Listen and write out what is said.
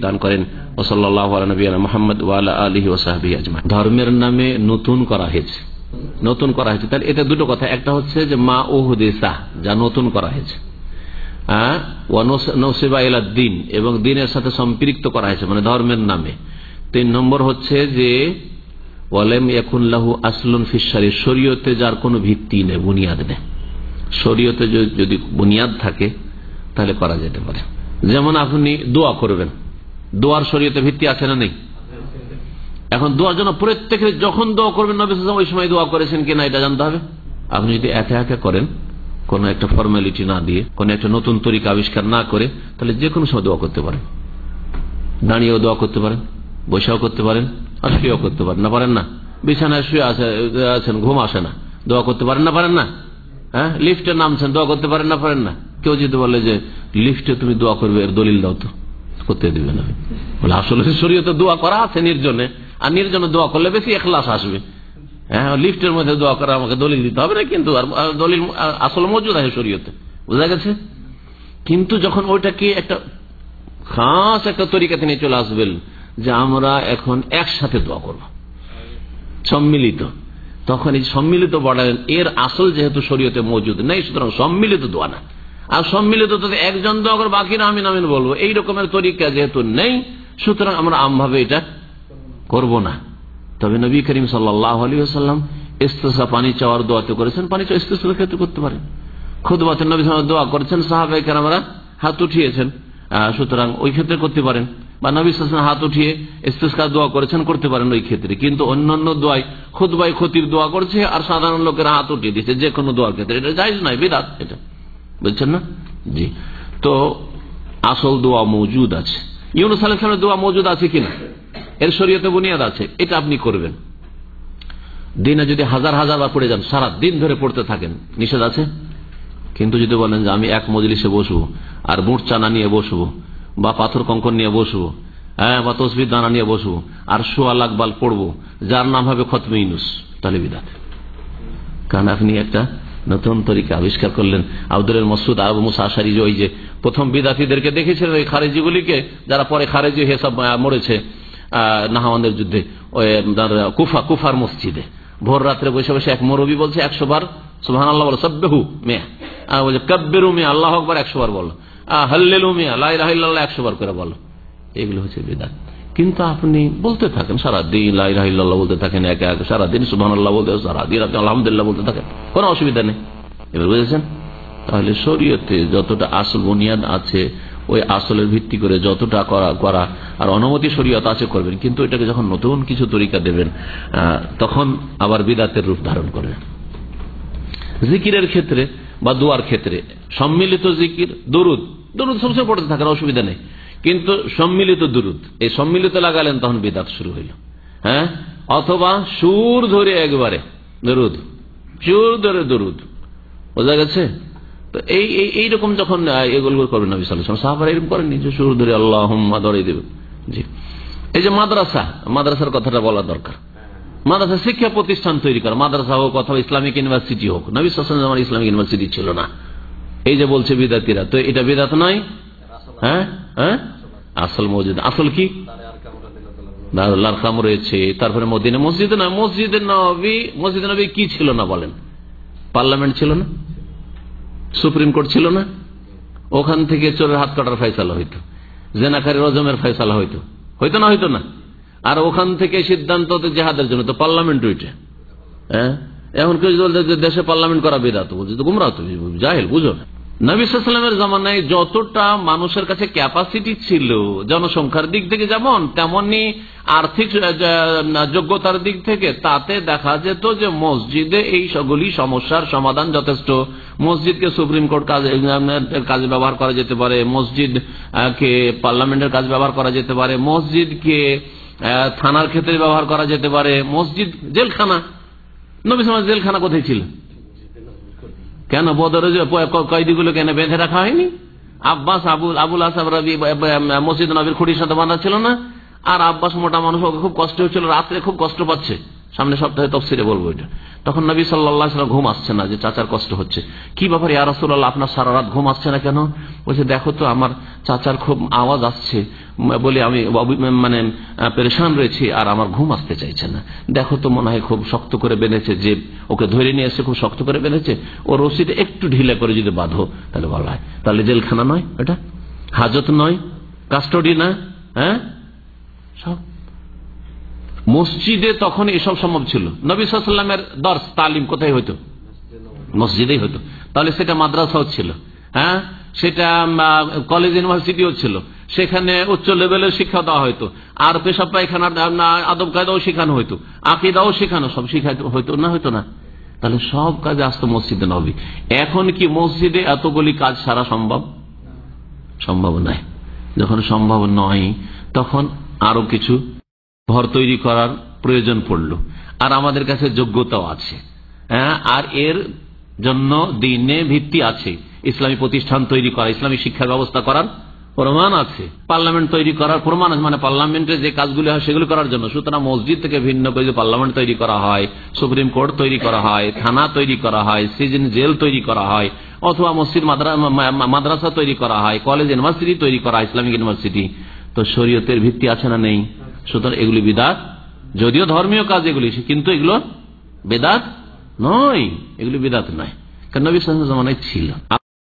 দান করেন। মোহাম্মদ ধর্মের নামে নতুন করা হয়েছে। নতুন করা হয়েছে। তাহলে এটা দুটো কথা। একটা হচ্ছে যে মা যা নতুন করা হয়েছে। দিন এবং দিনের সাথে সম্পৃক্ত করা হয়েছে মানে ধর্মের নামে। তিন নম্বর হচ্ছে যে ওয়ালেম ইয়াকুল্লাহু আসলুন ফিসারি শরীয়তে যার কোনো ভিত্তি নেই, বুনিয়াদ নেই। শরীয়তে যদি বুনিয়াদ থাকে, তাহলে করা যেতে পারে। যেমন আপনি দোয়া করবেন। দোয়ার শরীয়তে ভিত্তি আছে না নেই? এখন দোয়ার জন্য প্রত্যেকের যখন দোয়া করবেন নবী ওই সময় দোয়া করেছেন কিনা এটা জানতে হবে। আপনি যদি একে একে করেন, কোন একটা ফর্মালিটি না দিয়ে, কোন একটা নতুন তরিকা আবিষ্কার না করে, তাহলে যে কোনো সময় দোয়া করতে পারেন। দাঁড়িয়েও দোয়া করতে পারেন, বসেও করতে পারেন, আর শুয়েও করতে পারেন। না পারেন না? বিছানায় শুয়ে আছেন, ঘুম আসে না। দোয়া করতে পারেন না পারেন না? হ্যাঁ? লিফটে নামছেন, দোয়া করতে পারেন না পারেন না? কেউ যদি বলে যে, লিফটে তুমি দোয়া করবে, এর দলিল দাও তো। করতে দিবে না। বলে, আসলে শরীয়তে দোয়া করা আছে নির্জনে। আর নির্জনে দোয়া করলে বেশি এখলাস আসবে। হ্যাঁ লিফটের মধ্যে দোয়া করা আমাকে দলিল দিতে হবে না কিন্তু, আর দলিল আসলে মজুদ আছে শরীয়তে। বোঝা গেছে? কিন্তু যখন ওইটাকে একটা খাস একটা তরিকাতে নিয়ে চলে আসবেন যে, আমরা এখন একসাথে দোয়া করব। সম্মিলিত। তখন এই সম্মিলিত বড়ালেন এর আসল যেহেতু শরীয়তে মজুদ নেই, সুতরাং সম্মিলিত দোয়া না। আর সম্মিলিত একজন দোয়া করে বাকিরা আমিন আমিন বলব। এই রকমের তরিকা যেহেতু নেই, সুতরাং আমরা আমভাবে এটা করব না। তবে নবী করিম সাল্লাহ আলী ইস্তেসা, পানি চাওয়ার দোয়াতে করেছেন। পানি চাওয়া ক্ষেত্রে করতে পারেন। খুদ বাতেন নবী দোয়া করেছেন সাহাবাই আমরা হাত উঠিয়েছেন। সুতরাং ওই ক্ষেত্রে করতে পারেন। বা নবী সালাম হাত উঠিয়ে ইস্তেস্কা দোয়া করেছেন, করতে পারেন ওই ক্ষেত্রে। কিন্তু অন্যান্য দোয়াই খুদবাই খতির দোয়া করছে আর সাধারণ লোকেরা হাত উঠিয়ে দিচ্ছে যে কোনো দোয়ার ক্ষেত্রে। এটা যাইজ নয় বিরাট এটা। বুঝছেন না? জি। তো আসল দোয়া মজুদ আছে। ইউনুস আলাইসলামের দোয়া মজুদ আছে কিনা? এর শরীয়তে বুনিয়াদ আছে। এটা আপনি করবেন। দিনে যদি হাজার হাজার বার পড়ে যান সারা দিন ধরে পড়তে থাকেন, নিষেধ আছে? কিন্তু যদি বলেন যে আমি এক মজলিসে বসবো, আর বুট চানা নিয়ে বসবো, বা পাথর কঙ্কন নিয়ে বসবো হ্যাঁ বা তসবির দানা নিয়ে বসবো, আর সোয়া লাকবাল পড়ব, যার নাম হবে খতমে ইনুস তাহলে বিদাত। কারণ আপনি একটা নতুন তরিকা আবিষ্কার করলেন আব্দুল মসুদ আবু মুসাশারি ওই যে প্রথম বিদাতিদেরকে দেখেছিলেন ওই খারেজিগুলিকে, যারা পরে খারেজি হয়ে সব মরেছে নাহাওয়ানদের যুদ্ধে কুফা, কুফার মসজিদে। ভোর রাত্রে বসে বসে এক মরবি বলছে, একশো বার সুহান আল্লাহ বলো সব্যহু মেয়া। বলছে, কব্বেরু মেয়া, আল্লাহ আকবর, একশো বার বলো। হাল্লেলু মিয়া লাইরাহিল্লাহ একশো বার করে বলো। এগুলো হচ্ছে বেদাত। কিন্তু আপনি বলতে থাকেন, সারাদিন লাইরাহিল্লাহ বলতে থাকেন, একে একে, সারাদিন আল্লাহ বলতে সারাদিন আপনি আলহামদুলিল্লাহ বলতে থাকেন, কোনো অসুবিধা নেই। এবার বুঝেছেন? তাহলে শরীয়তে যতটা আসল বুনিয়াদ আছে, ওই আসলের ভিত্তি করে যতটা করা করা আর অনুমতি শরীয়ত আছে করবেন, কিন্তু এটাকে যখন নতুন কিছু তরিকা দেবেন তখন আবার বিদাতের রূপ ধারণ করবেন। জিকিরের ক্ষেত্রে বা দোয়ার ক্ষেত্রে সম্মিলিত জিকির, দরুদ দরুদ সবসময় পড়তে থাকার অসুবিধা নেই। কিন্তু সম্মিলিত দুরুদ। এই সম্মিলিত লাগালেন, তখন বিদাত শুরু হইল। হ্যাঁ? অথবা সুর ধরে একবারে দরুদ। সুর ধরে দরুদ। বোঝা গেছে? তো এই এইরকম যখন এগুলো করবেন নবী সাল্লাম সাহাবার এরকম করেন নিজে সুর ধরে আল্লাহ ধরে দেবেন। জি। এই যে মাদ্রাসা, মাদ্রাসার কথাটা বলা দরকার। মাদ্রাসা শিক্ষা প্রতিষ্ঠান তৈরি করা। মাদ্রাসা হোক অথবা ইসলামিক ইউনিভার্সিটি হোক। নবী সালাম ইসলামিক ইউনিভার্সিটি ছিল না। এই যে বলছে বিদাতিরা, তো এটা বিদাত নয় হ্যাঁ? হ্যাঁ? আসল মসজিদ আসল কি? রয়েছে। তারপরে মদিনা মসজিদে না মসজিদের নবী, মসজিদ নবী কি ছিল না বলেন? পার্লামেন্ট ছিল না? সুপ্রিম কোর্ট ছিল না? ওখান থেকে চোরের হাত কাটার ফয়সালা হইতো। জেনাকারী রজমের ফয়সালা হইতো। হইতো না হইতো না? আর ওখান থেকে সিদ্ধান্ত জেহাদের জন্য তো পার্লামেন্ট ওইটা হ্যাঁ? এখন কেউ বলছে দেশে পার্লামেন্ট করা বেদাত বলছে তো গুমরা তো, জাহেল, বুঝো না। নবিসামের জামানায় যতটা মানুষের কাছে ক্যাপাসিটি ছিল, জনসংখ্যার দিক থেকে যেমন, তেমনি আর্থিক যোগ্যতার দিক থেকে তাতে দেখা যেত যে মসজিদে এই সবগুলি সমস্যার সমাধান যথেষ্ট। মসজিদকে সুপ্রিম কোর্ট কাজে ব্যবহার করা যেতে পারে, মসজিদ কে পার্লামেন্টের কাজ ব্যবহার করা যেতে পারে, মসজিদকে থানার ক্ষেত্রে ব্যবহার করা যেতে পারে, মসজিদ, জেলখানা। নবী সমাজ জেলখানা কোথায় ছিল কেন বদরে কয়েদিগুলো কেন বেঁধে রাখা হয়নি? আব্বাস, আবুল আবুল আসাব রবি মসজিদ নবীর খুঁড়ির সাথে বাঁধা ছিল না? আর আব্বাস মোটা মানুষ ওকে খুব কষ্ট হচ্ছিল, রাত্রে খুব কষ্ট পাচ্ছে। সামনে সপ্তাহে তফসিরে বলব এটা। তখন নবী সাল্লাহ ঘুম আসছে না যে চাচার কষ্ট হচ্ছে। কি ব্যাপার ইয়ারসুল্লাহ আপনার সারা রাত ঘুম আসছে না কেন? বলছে, দেখো তো আমার চাচার খুব আওয়াজ আসছে। বলে আমি মানে পেরেশান রয়েছি আর আমার ঘুম আসতে চাইছে না। দেখো তো মনে হয় খুব শক্ত করে বেঁধেছে যে, ওকে ধরে নিয়ে এসে খুব শক্ত করে বেঁধেছে। ও রশিদ একটু ঢিলে করে যদি বাঁধো, তাহলে বলা হয়। তাহলে জেলখানা নয় এটা হাজত নয়? কাস্টডি না? হ্যাঁ? সব। মসজিদে তখন এসব সম্ভব ছিল। নবী সাল্লামের দর্শ, তালিম কোথায় হইতো? মসজিদেই হতো তাহলে সেটা মাদ্রাসাও ছিল। হ্যাঁ? সেটা কলেজ, ইউনিভার্সিটিও ছিল। সেখানে উচ্চ লেভেলের শিক্ষা দেওয়া হয়তো আর পেশাব পায়খানার আদব কায়দাও শেখানো হয়তো আকিদাও শেখানো, সব শিখাইতে হয়তো না হয়তো না। তাহলে সব কাজে আসতো মসজিদে নবী। এখন কি মসজিদে এতগুলি কাজ সারা সম্ভব? সম্ভব নয়। যখন সম্ভব নয়, তখন আরও কিছু ঘর তৈরি করার প্রয়োজন পড়ল। আর আমাদের কাছে যোগ্যতাও আছে। হ্যাঁ আর এর জন্য দিনে ভিত্তি আছে। ইসলামী প্রতিষ্ঠান তৈরি করা, ইসলামী শিক্ষার ব্যবস্থা করার। প্রমাণ আছে। পার্লামেন্ট তৈরি করার প্রমাণ আছে মানে পার্লামেন্টে যে কাজগুলি হয় সেগুলো করার জন্য। সুতরাং মসজিদ থেকে ভিন্ন করে যে পার্লামেন্ট তৈরি করা হয়, সুপ্রিম কোর্ট তৈরি করা হয়, থানা তৈরি করা হয়, সিজন জেল তৈরি করা হয়, অথবা মসজিদ মাদ্রাসা তৈরি করা হয়, কলেজ, ইউনিভার্সিটি তৈরি করা হয়, ইসলামিক ইউনিভার্সিটি। তো শরীয়তের ভিত্তি আছে না নেই? সুতরাং এগুলি বিদাত। যদিও ধর্মীয় কাজ এগুলি, কিন্তু এগুলো বেদাত নয়। এগুলি বেদাত নয়। কারণ নবী জমানায় ছিল।